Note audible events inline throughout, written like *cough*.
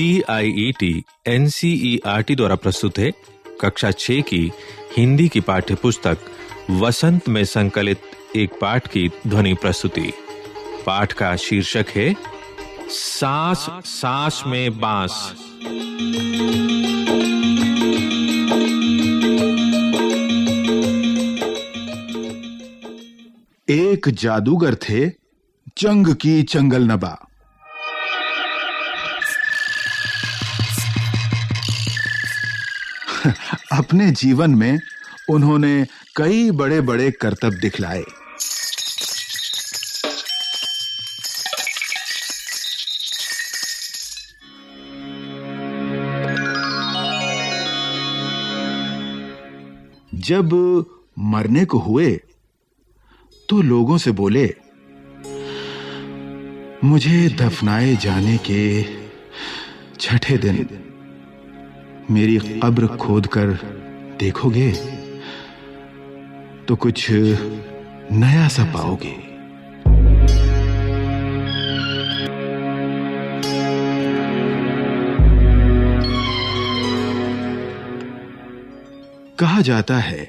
C I E T N C E R T द्वारा प्रस्तुत है कक्षा छ की हिंदी की पाठ्य पुस्तक वसंत में संकलित एक पाठ की ध्वनि प्रस्तुति। पाठ का शीर्षक है, सांस सांस में बाँस। एक जादूगर थे, जंग की चंगल नबा *laughs* अपने जीवन में उन्होंने कई बड़े-बड़े करतब दिखलाए। जब मरने को हुए तो लोगों से बोले, मुझे दफनाए जाने के छठे दिन मेरी कब्र खोद कर देखोगे तो कुछ नया सा पाओगे। कहा जाता है,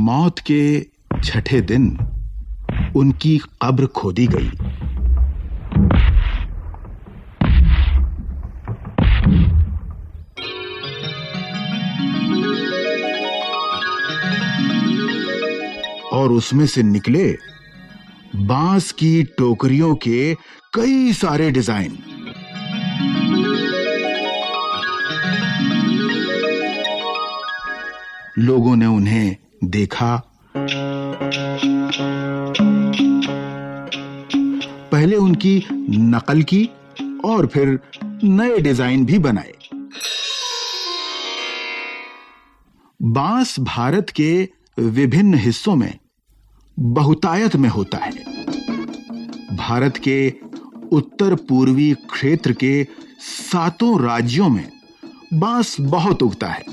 मौत के छठे दिन उनकी कब्र खोदी गई। और उसमें से निकले बाँस की टोकरियों के कई सारे डिज़ाइन। लोगों ने उन्हें देखा। पहले उनकी नकल की और फिर नए डिज़ाइन भी बनाए। बाँस भारत के विभिन्न हिस्सों में बहुतायत में होता है। भारत के उत्तर पूर्वी क्षेत्र के सातों राज्यों में बाँस बहुत उगता है।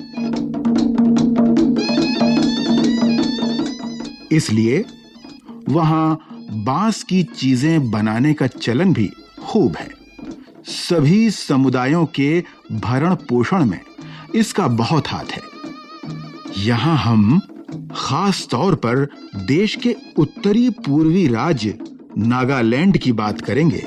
इसलिए वहाँ बाँस की चीज़ें बनाने का चलन भी खूब है। सभी समुदायों के भरण पोषण में इसका बहुत हाथ है। यहाँ हम खास तौर पर देश के उत्तरी पूर्वी राज्य नागालैंड की बात करेंगे।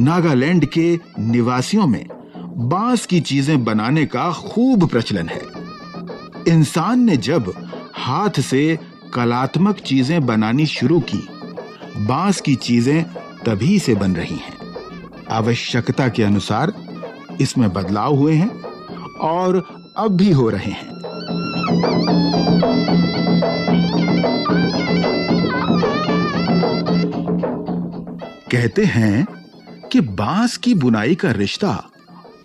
नागालैंड के निवासियों में बाँस की चीज़ें बनाने का खूब प्रचलन है। इंसान ने जब हाथ से कलात्मक चीज़ें बनानी शुरू की। बाँस की चीज़ें तभी से बन रही हैं। आवश्यकता के अनुसार इसमें बदलाव हुए हैं और अब भी हो रहे हैं। कहते हैं कि बाँस की बुनाई का रिश्ता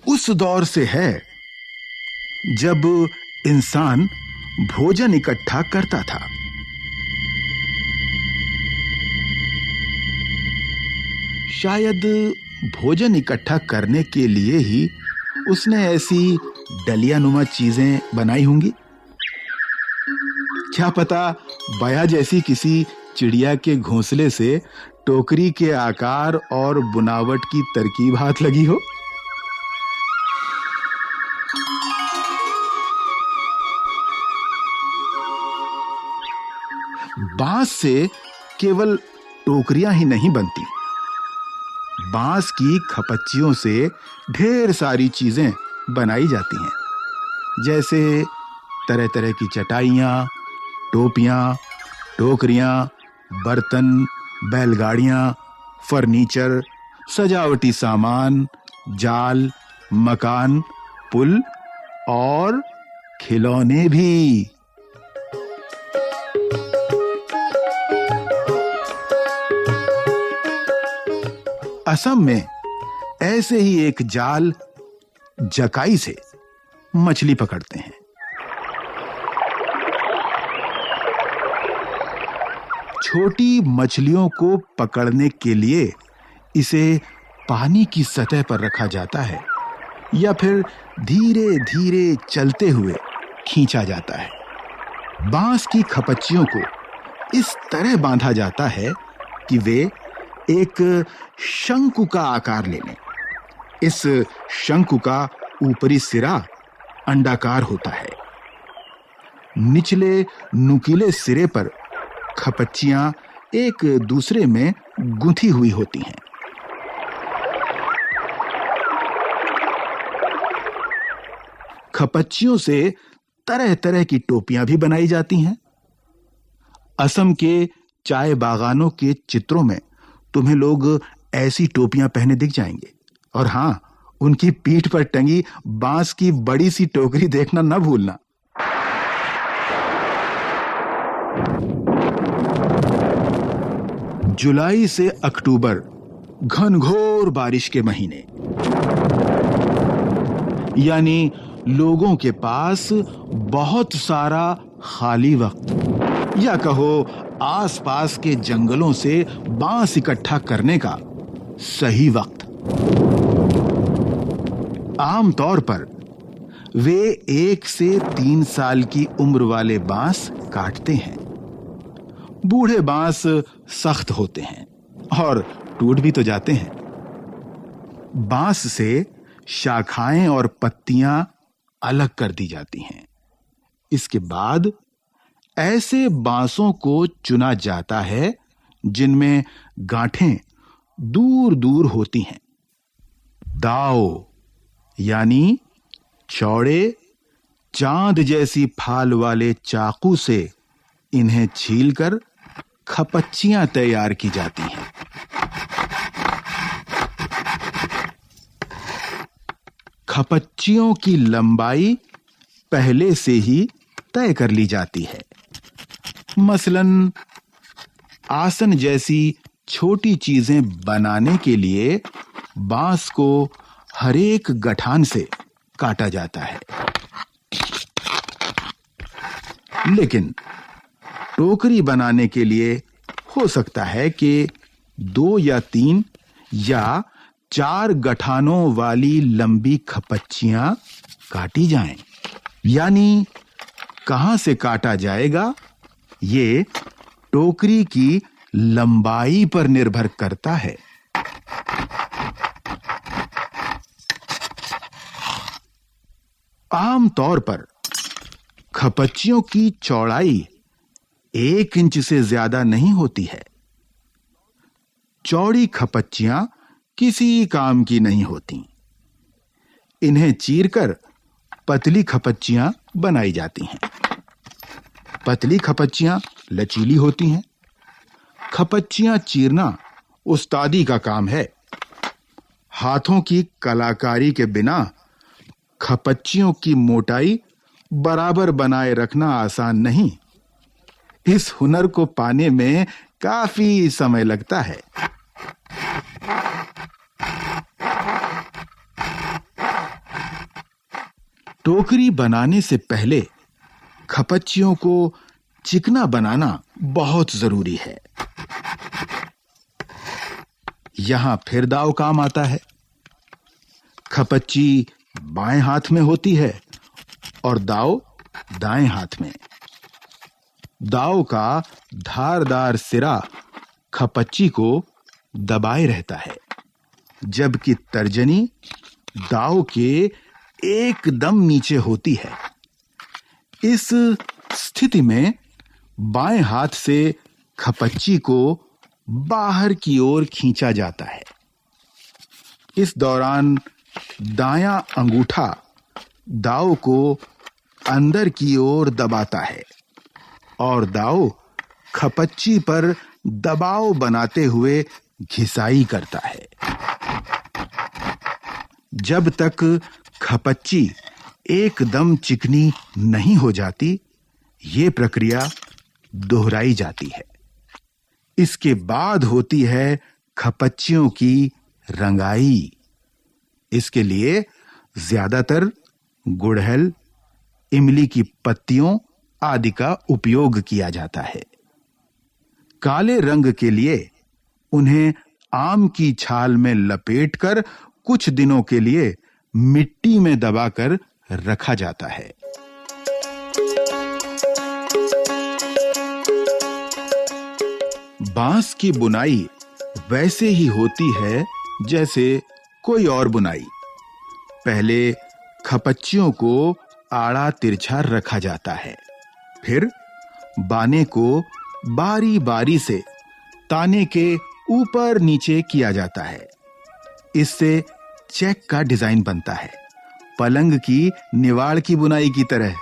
उस दौर से है जब इंसान भोजन इकट्ठा करता था। शायद भोजन इकट्ठा करने के लिए ही उसने ऐसी डलिया नुमा चीज़ें बनाई होंगी। क्या पता बया जैसी किसी चिड़िया के घोंसले से टोकरी के आकार और बुनावट की तरकीब हाथ लगी हो? बाँस से केवल टोकरियाँ ही नहीं बनती। बाँस की खपच्चियों से ढेर सारी चीज़ें बनाई जाती हैं। जैसे तरह-तरह की चटाइयाँ, टोपियाँ, टोकरियाँ, बर्तन, बैलगाड़ियाँ, फर्नीचर, सजावटी सामान, जाल, मकान, पुल और खिलौने भी। असम में ऐसे ही एक जाल जकाई से मछली पकड़ते हैं। छोटी मछलियों को पकड़ने के लिए इसे पानी की सतह पर रखा जाता है या फिर धीरे धीरे चलते हुए खींचा जाता है। बाँस की खपच्चियों को इस तरह बांधा जाता है कि वे एक शंकु का आकार ले लें इस शंकु का ऊपरी सिरा अंडाकार होता है। निचले नुकीले सिरे पर खपच्चियाँ एक दूसरे में गुंथी हुई होती हैं। खपच्चियों से तरह तरह की टोपियाँ भी बनाई जाती हैं। असम के चाय बागानों के चित्रों में तुम्हें लोग ऐसी टोपियाँ पहने दिख जाएँगे। और हाँ, उनकी पीठ पर टंगी बाँस की बड़ी सी टोकरी देखना न भूलना। जुलाई से अक्टूबर, घनघोर बारिश के महीने। यानी लोगों के पास बहुत सारा खाली वक्त। या कहो, आसपास के जंगलों से बाँस इकट्ठा करने का सही वक्त। आमतौर पर, वे एक से तीन साल की उम्र वाले बाँस काटते हैं। बूढ़े बाँस सख्त होते हैं और टूट भी तो जाते हैं। बाँस से शाखाएँ और पत्तियाँ अलग कर दी जाती हैं। इसके बाद ऐसे बांसों को चुना जाता है जिनमें गांठें दूर दूर होती हैं। दाओ, यानी चौड़े, चाँद जैसी फाल वाले चाकू से इन्हें छीलकर खपच्चियाँ तैयार की जाती हैं। खपच्चियों की लंबाई पहले से ही तय कर ली जाती है। मसलन आसन जैसी छोटी चीज़ें बनाने के लिए बाँस को हरेक गठान से काटा जाता है। लेकिन टोकरी बनाने के लिए हो सकता है कि दो या तीन या चार गठानों वाली लंबी खपच्चियाँ काटी जाएँ। यानी कहाँ से काटा जाएगा ये टोकरी की लंबाई पर निर्भर करता है। आम तौर पर खपच्चियों की चौड़ाई एक इंच से ज़्यादा नहीं होती है। चौड़ी खपच्चियाँ किसी काम की नहीं होती। इन्हें चीरकर पतली खपच्चियाँ बनाई जाती हैं। पतली खपच्चियाँ लचीली होती हैं। खपच्चियाँ चीरना उस्तादी का काम है। हाथों की कलाकारी के बिना खपच्चियों की मोटाई बराबर बनाए रखना आसान नहीं। इस हुनर को पाने में काफ़ी समय लगता है। टोकरी बनाने से पहले खपच्चियों को चिकना बनाना बहुत ज़रूरी है। यहाँ फिर दाव काम आता है। खपच्ची बाएँ हाथ में होती है और दाव दाएँ हाथ में। दाव का धारदार सिरा खपच्ची को दबाए रहता है, जबकि तर्जनी दाव के एकदम नीचे होती है। इस स्थिति में बाएँ हाथ से खपच्ची को बाहर की ओर खींचा जाता है। इस दौरान दायां अंगूठा दाव को अंदर की ओर दबाता है और दाव खपच्ची पर दबाव बनाते हुए घिसाई करता है। जब तक खपच्ची एकदम चिकनी नहीं हो जाती, ये प्रक्रिया दोहराई जाती है। इसके बाद होती है खपच्चियों की रंगाई। इसके लिए ज़्यादातर गुड़हल, इमली की पत्तियों आदि का उपयोग किया जाता है। काले रंग के लिए उन्हें आम की छाल में लपेटकर कुछ दिनों के लिए मिट्टी में दबाकर रखा जाता है। बाँस की बुनाई वैसे ही होती है जैसे कोई और बुनाई। पहले खपच्चियों को आड़ा तिरछा रखा जाता है, फिर बाने को बारी बारी से ताने के ऊपर नीचे किया जाता है। इससे चेक का डिज़ाइन बनता है। पलंग की निवाड़ की बुनाई की तरह।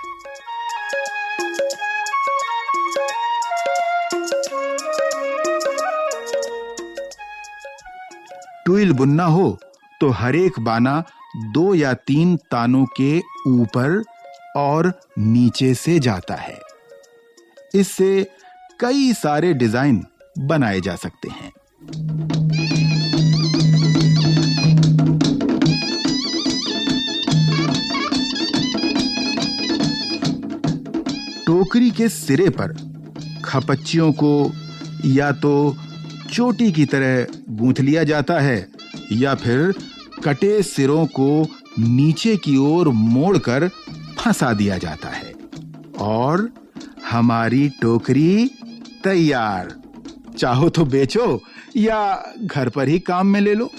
टुइल बुनना हो तो हर एक बाना दो या तीन तानों के ऊपर और नीचे से जाता है। इससे कई सारे डिज़ाइन बनाए जा सकते हैं। टोकरी के सिरे पर खपच्चियों को या तो चोटी की तरह गूंथ लिया जाता है, या फिर कटे सिरों को नीचे की ओर मोड़कर फंसा दिया जाता है। और हमारी टोकरी तैयार। चाहो तो बेचो या घर पर ही काम में ले लो।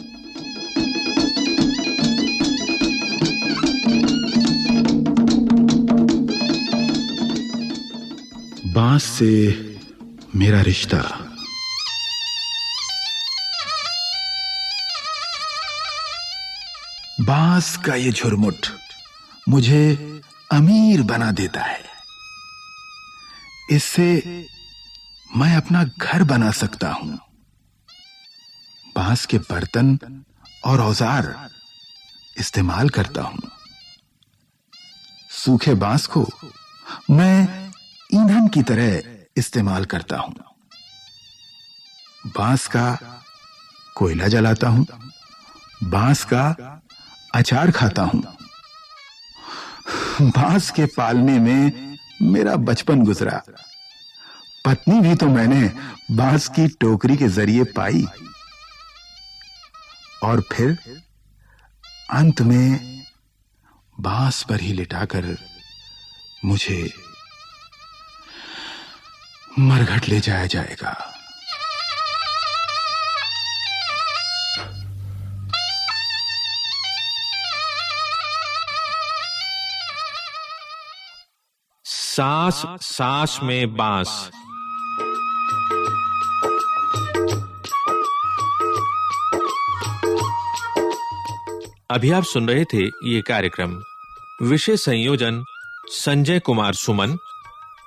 बाँस से मेरा रिश्ता। बाँस का ये झुरमुट मुझे अमीर बना देता है। इससे मैं अपना घर बना सकता हूँ। बाँस के बर्तन और औज़ार इस्तेमाल करता हूँ। सूखे बाँस को मैं ईंधन की तरह इस्तेमाल करता हूँ। बाँस का कोयला जलाता हूँ। बाँस का अचार खाता हूँ। बाँस के पालने में मेरा बचपन गुजरा। पत्नी भी तो मैंने बाँस की टोकरी के ज़रिए पाई। और फिर अंत में बाँस पर ही लिटाकर मुझे मरघट ले जाया जाएगा। सांस सांस में बाँस। अभी आप सुन रहे थे ये कार्यक्रम। विषय संयोजन, संजय कुमार सुमन,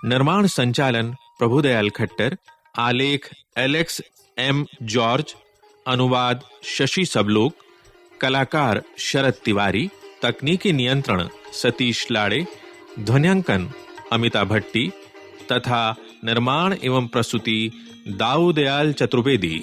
निर्माण संचालन प्रभुदयाल खट्टर, आलेख एलेक्स एम जॉर्ज, अनुवाद शशि सबलोक, कलाकार शरद तिवारी, तकनीकी नियंत्रण सतीश लाड़े, ध्वनियांकन अमिता भट्टी तथा निर्माण एवं प्रस्तुति दाऊदयाल चतुर्वेदी।